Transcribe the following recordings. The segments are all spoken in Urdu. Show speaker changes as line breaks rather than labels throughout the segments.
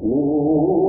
Blue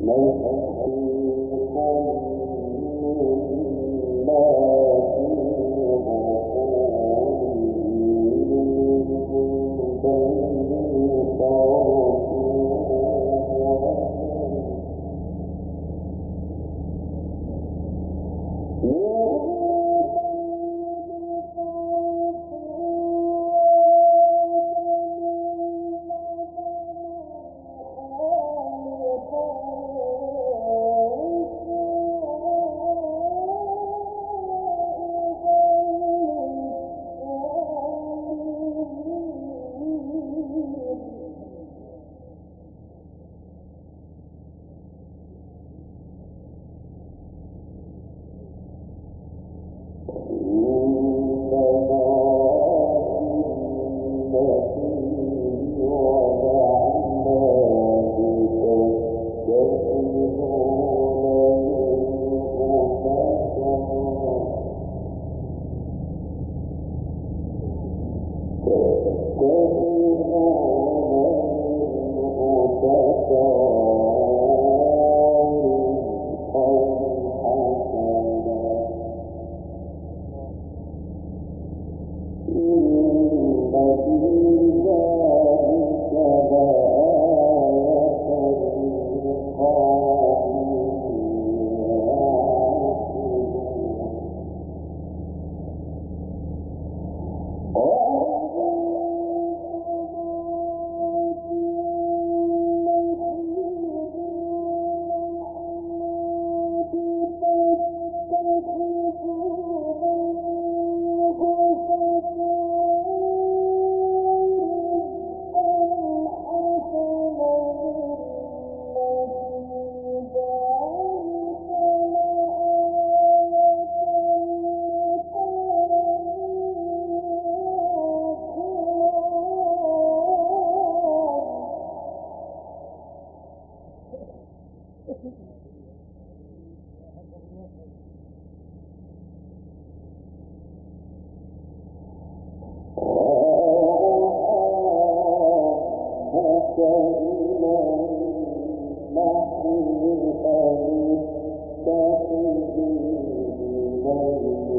لو ان قوم Thank you.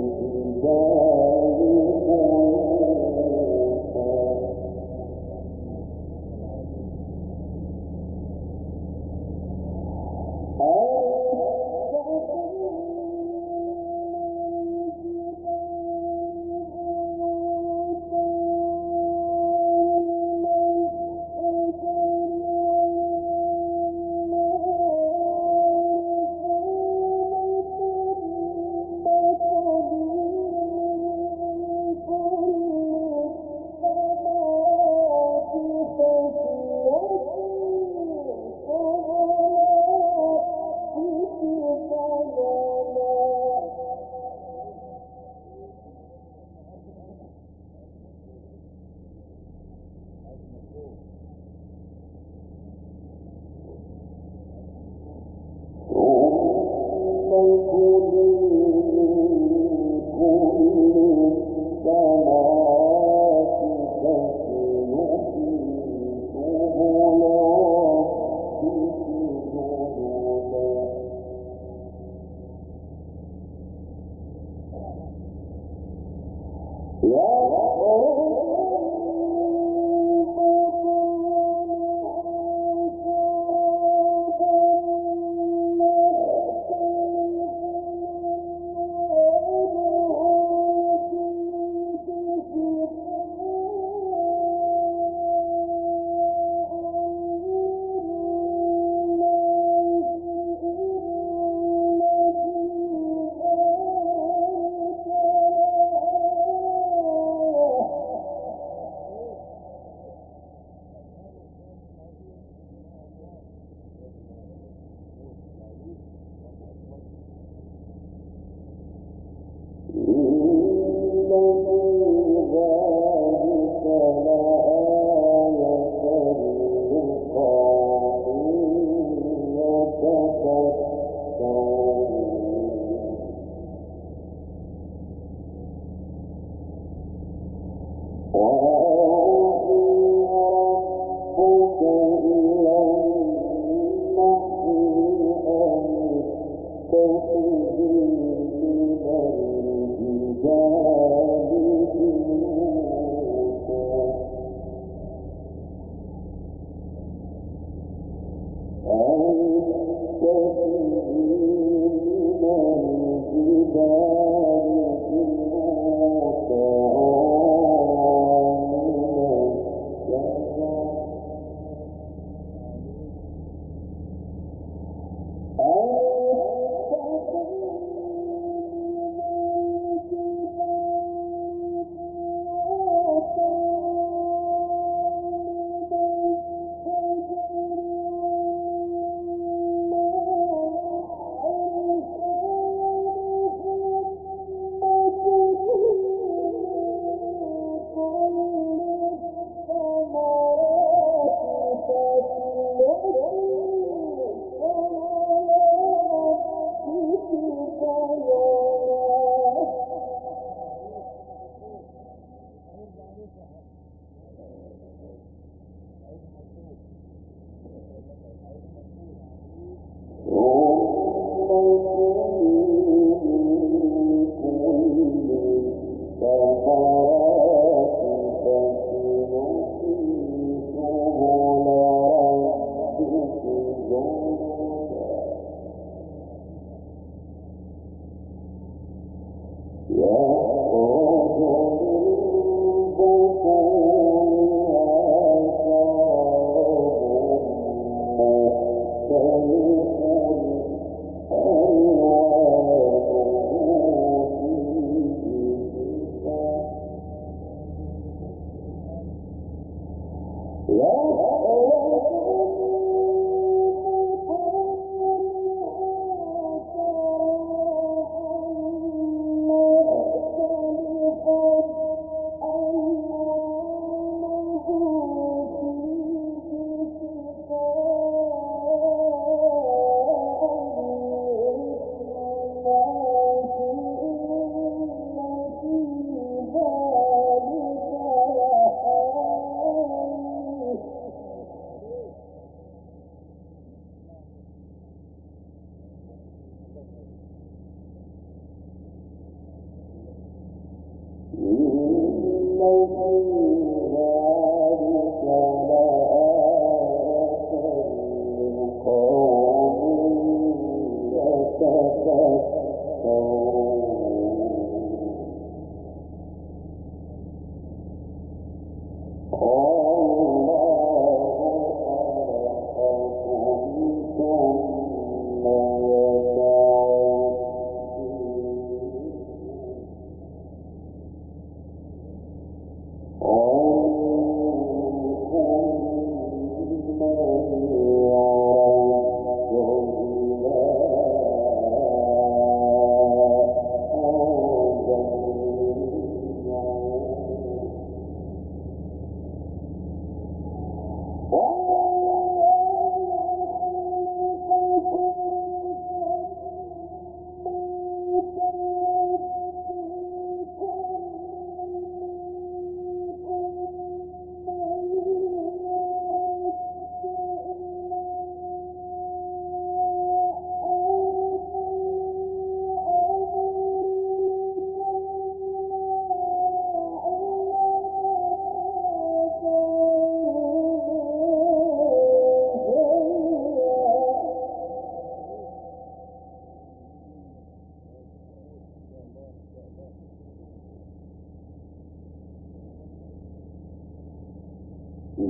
Yeah.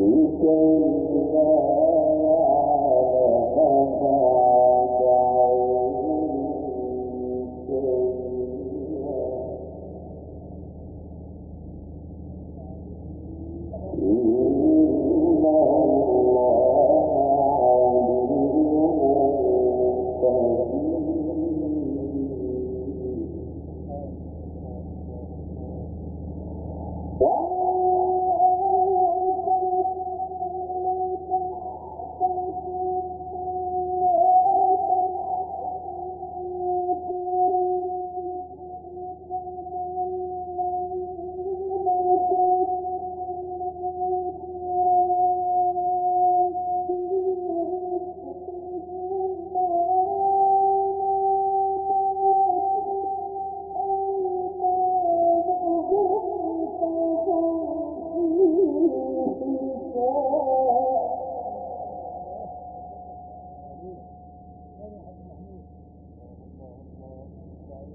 Lucan